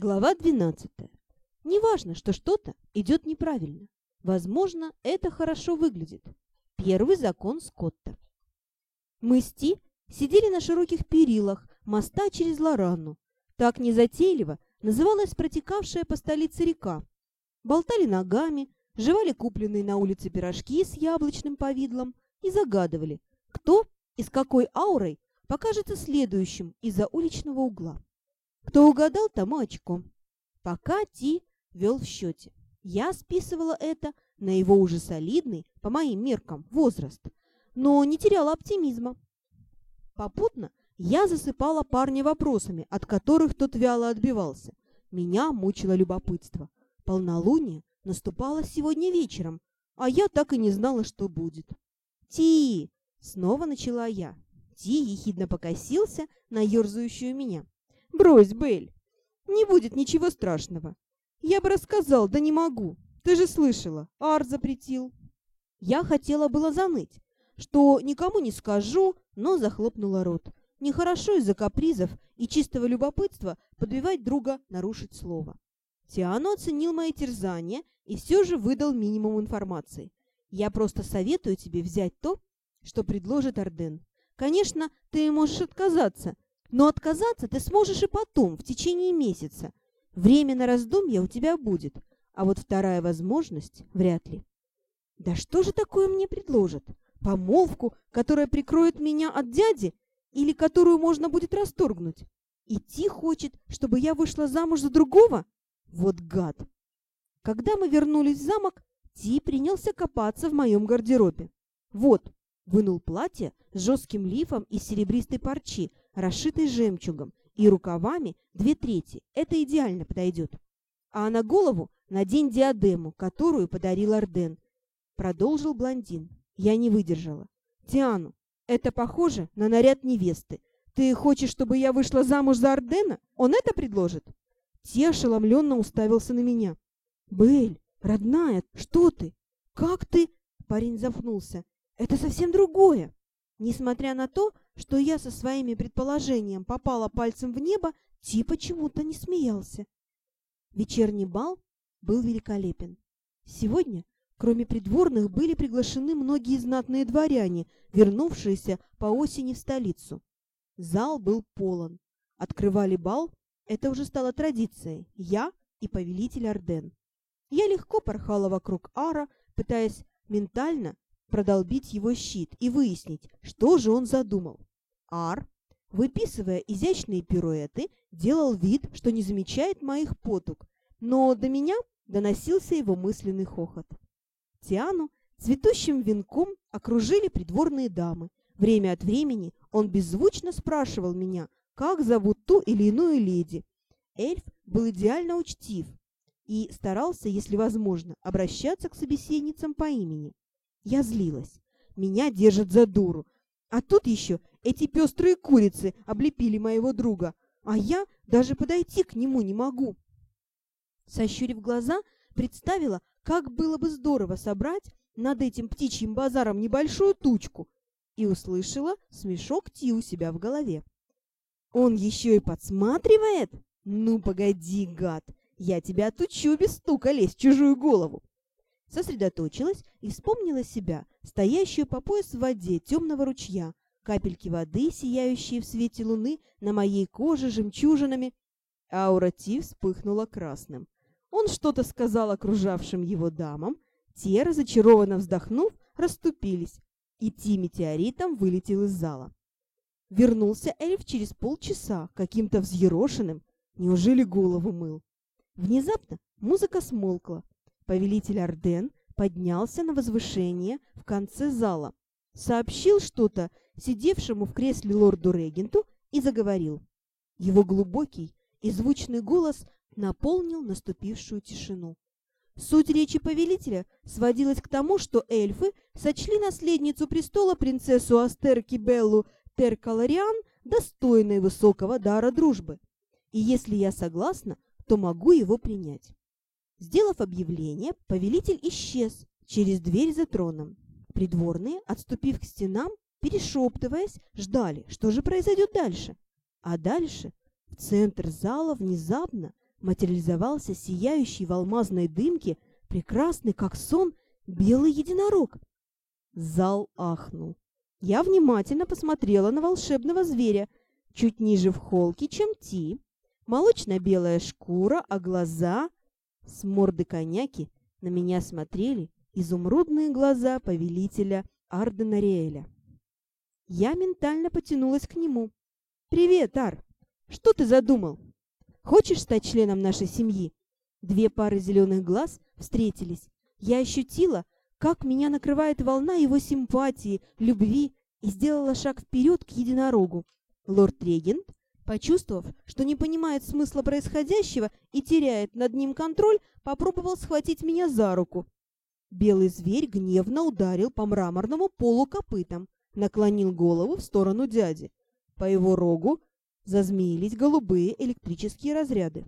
Глава 12. Неважно, что что-то идет неправильно. Возможно, это хорошо выглядит. Первый закон Скотта. Мы с Ти сидели на широких перилах моста через Лоранну. Так незатейливо называлась протекавшая по столице река. Болтали ногами, жевали купленные на улице пирожки с яблочным повидлом и загадывали, кто и с какой аурой покажется следующим из-за уличного угла. Кто угадал, тому очко. Пока Ти вел в счете. Я списывала это на его уже солидный, по моим меркам, возраст, но не теряла оптимизма. Попутно я засыпала парня вопросами, от которых тот вяло отбивался. Меня мучило любопытство. Полнолуние наступало сегодня вечером, а я так и не знала, что будет. «Ти!» — снова начала я. Ти ехидно покосился на ерзающую меня. Брось, Бель. Не будет ничего страшного. Я бы рассказал, да не могу. Ты же слышала, Ар запретил. Я хотела было заныть, что никому не скажу, но захлопнула рот. Нехорошо из-за капризов и чистого любопытства подбивать друга нарушить слово. Тиану оценил мои терзания и все же выдал минимум информации. Я просто советую тебе взять то, что предложит Арден. Конечно, ты можешь отказаться, но отказаться ты сможешь и потом, в течение месяца. Время на раздумье у тебя будет, а вот вторая возможность вряд ли. Да что же такое мне предложат? Помолвку, которая прикроет меня от дяди или которую можно будет расторгнуть? Идти хочет, чтобы я вышла замуж за другого? Вот гад! Когда мы вернулись в замок, Ти принялся копаться в моем гардеробе. Вот, вынул платье с жестким лифом из серебристой парчи, расшитой жемчугом, и рукавами две трети. Это идеально подойдет. А на голову надень диадему, которую подарил Арден. Продолжил блондин. Я не выдержала. Тиану, это похоже на наряд невесты. Ты хочешь, чтобы я вышла замуж за Ардена? Он это предложит? Ти ошеломленно уставился на меня. Бель, родная, что ты? Как ты? Парень запнулся. Это совсем другое. Несмотря на то, что я со своими предположением попала пальцем в небо, Ти почему-то не смеялся. Вечерний бал был великолепен. Сегодня, кроме придворных, были приглашены многие знатные дворяне, вернувшиеся по осени в столицу. Зал был полон. Открывали бал, это уже стало традицией, я и повелитель Орден. Я легко порхала вокруг Ара, пытаясь ментально продолбить его щит и выяснить, что же он задумал. Ар, выписывая изящные пируэты, делал вид, что не замечает моих потуг, но до меня доносился его мысленный хохот. Тиану цветущим венком окружили придворные дамы. Время от времени он беззвучно спрашивал меня, как зовут ту или иную леди. Эльф был идеально учтив и старался, если возможно, обращаться к собеседницам по имени. Я злилась. Меня держат за дуру. А тут еще эти пестрые курицы облепили моего друга, а я даже подойти к нему не могу. Сощурив глаза, представила, как было бы здорово собрать над этим птичьим базаром небольшую тучку, и услышала смешок Ти у себя в голове. «Он еще и подсматривает? Ну, погоди, гад! Я тебя отучу без стука лезть в чужую голову!» Сосредоточилась и вспомнила себя, стоящую по пояс в воде темного ручья, капельки воды, сияющие в свете луны на моей коже жемчужинами. Аура Ти вспыхнула красным. Он что-то сказал окружавшим его дамам, те, разочарованно вздохнув, расступились, и Ти метеоритом вылетел из зала. Вернулся эльф через полчаса, каким-то взъерошенным, неужели голову мыл. Внезапно музыка смолкла, Повелитель Орден поднялся на возвышение в конце зала, сообщил что-то сидевшему в кресле лорду-регенту и заговорил. Его глубокий и звучный голос наполнил наступившую тишину. Суть речи повелителя сводилась к тому, что эльфы сочли наследницу престола принцессу Астерки Беллу Теркалариан достойной высокого дара дружбы. И если я согласна, то могу его принять. Сделав объявление, повелитель исчез через дверь за троном. Придворные, отступив к стенам, перешептываясь, ждали, что же произойдет дальше. А дальше в центр зала внезапно материализовался сияющий в алмазной дымке, прекрасный как сон, белый единорог. Зал ахнул. Я внимательно посмотрела на волшебного зверя, чуть ниже в холке, чем Ти. Молочно-белая шкура, а глаза с морды коняки на меня смотрели изумрудные глаза повелителя Ардена Риэля. Я ментально потянулась к нему. «Привет, Ар! Что ты задумал? Хочешь стать членом нашей семьи?» Две пары зеленых глаз встретились. Я ощутила, как меня накрывает волна его симпатии, любви, и сделала шаг вперед к единорогу. Лорд-регент, почувствовав, что не понимает смысла происходящего и теряет над ним контроль, попробовал схватить меня за руку. Белый зверь гневно ударил по мраморному полу копытом, наклонил голову в сторону дяди. По его рогу зазмеились голубые электрические разряды.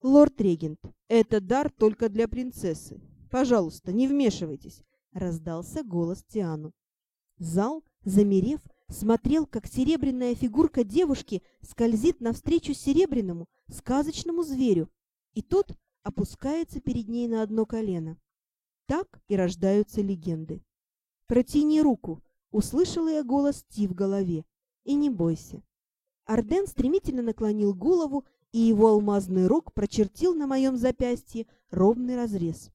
«Лорд-регент, это дар только для принцессы. Пожалуйста, не вмешивайтесь», — раздался голос Тиану. Зал, замерев, смотрел, как серебряная фигурка девушки скользит навстречу серебряному, сказочному зверю, и тот опускается перед ней на одно колено. Так и рождаются легенды. «Протяни руку!» — услышала я голос Ти в голове. «И не бойся». Арден стремительно наклонил голову, и его алмазный рог прочертил на моем запястье ровный разрез.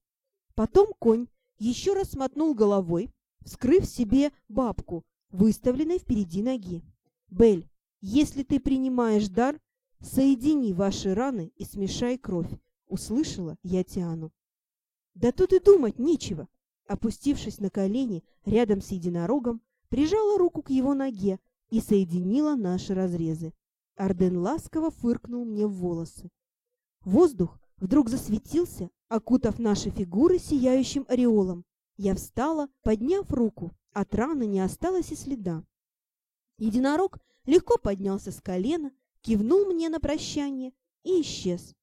Потом конь еще раз мотнул головой, вскрыв себе бабку, выставленной впереди ноги. «Бель, если ты принимаешь дар, соедини ваши раны и смешай кровь», — услышала я Тиану. Да тут и думать нечего. Опустившись на колени рядом с единорогом, прижала руку к его ноге и соединила наши разрезы. Арден ласково фыркнул мне в волосы. Воздух вдруг засветился, окутав наши фигуры сияющим ореолом. Я встала, подняв руку. От раны не осталось и следа. Единорог легко поднялся с колена, кивнул мне на прощание и исчез.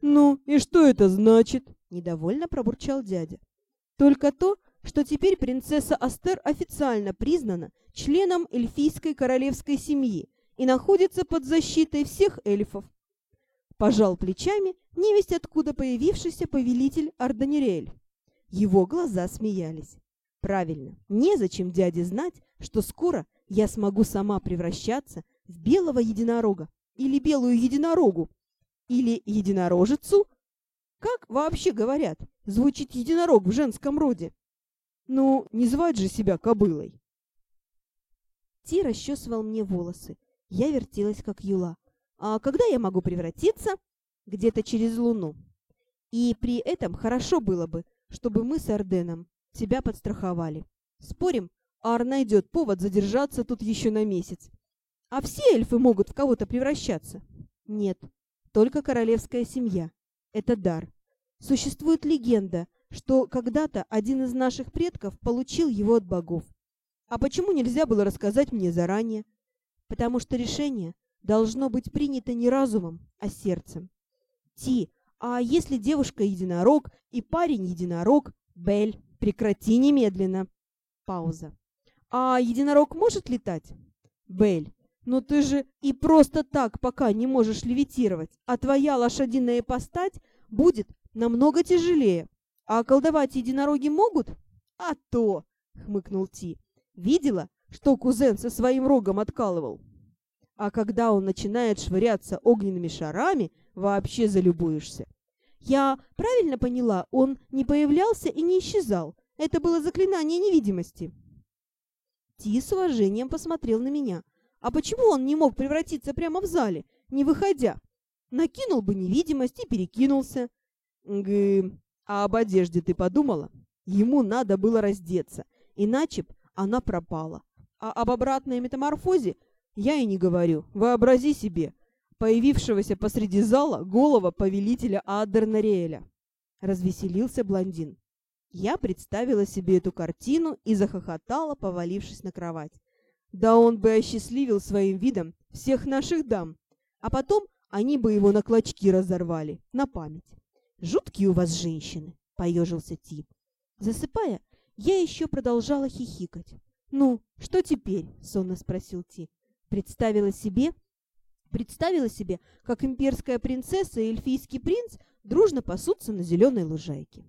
«Ну, и что это значит?» — недовольно пробурчал дядя. «Только то, что теперь принцесса Астер официально признана членом эльфийской королевской семьи и находится под защитой всех эльфов. Пожал плечами невесть откуда появившийся повелитель Арданирель. Его глаза смеялись. Правильно, незачем дяде знать, что скоро я смогу сама превращаться в белого единорога или белую единорогу, или единорожицу. Как вообще говорят, звучит единорог в женском роде? Ну, не звать же себя кобылой. Ти расчесывал мне волосы. Я вертелась, как юла. А когда я могу превратиться? Где-то через луну. И при этом хорошо было бы, чтобы мы с Арденом тебя подстраховали. Спорим, Ар найдет повод задержаться тут еще на месяц. А все эльфы могут в кого-то превращаться? Нет, только королевская семья. Это дар. Существует легенда, что когда-то один из наших предков получил его от богов. А почему нельзя было рассказать мне заранее? Потому что решение должно быть принято не разумом, а сердцем. Ти, а если девушка единорог и парень единорог, Бель, прекрати немедленно. Пауза. А единорог может летать? Бель, но ты же и просто так пока не можешь левитировать, а твоя лошадиная постать будет намного тяжелее. А колдовать единороги могут? А то, хмыкнул Ти. Видела, что кузен со своим рогом откалывал? А когда он начинает швыряться огненными шарами, вообще залюбуешься. Я правильно поняла, он не появлялся и не исчезал. Это было заклинание невидимости. Ти с уважением посмотрел на меня. А почему он не мог превратиться прямо в зале, не выходя? Накинул бы невидимость и перекинулся. Гы, а об одежде ты подумала? Ему надо было раздеться, иначе б она пропала. А об обратной метаморфозе я и не говорю. Вообрази себе, появившегося посреди зала голова повелителя Адернариэля. Развеселился блондин. Я представила себе эту картину и захохотала, повалившись на кровать. Да он бы осчастливил своим видом всех наших дам, а потом они бы его на клочки разорвали, на память. «Жуткие у вас женщины!» — поежился Ти. Засыпая, я еще продолжала хихикать. «Ну, что теперь?» — сонно спросил Ти. Представила себе, Представила себе, как имперская принцесса и эльфийский принц дружно пасутся на зеленой лужайке.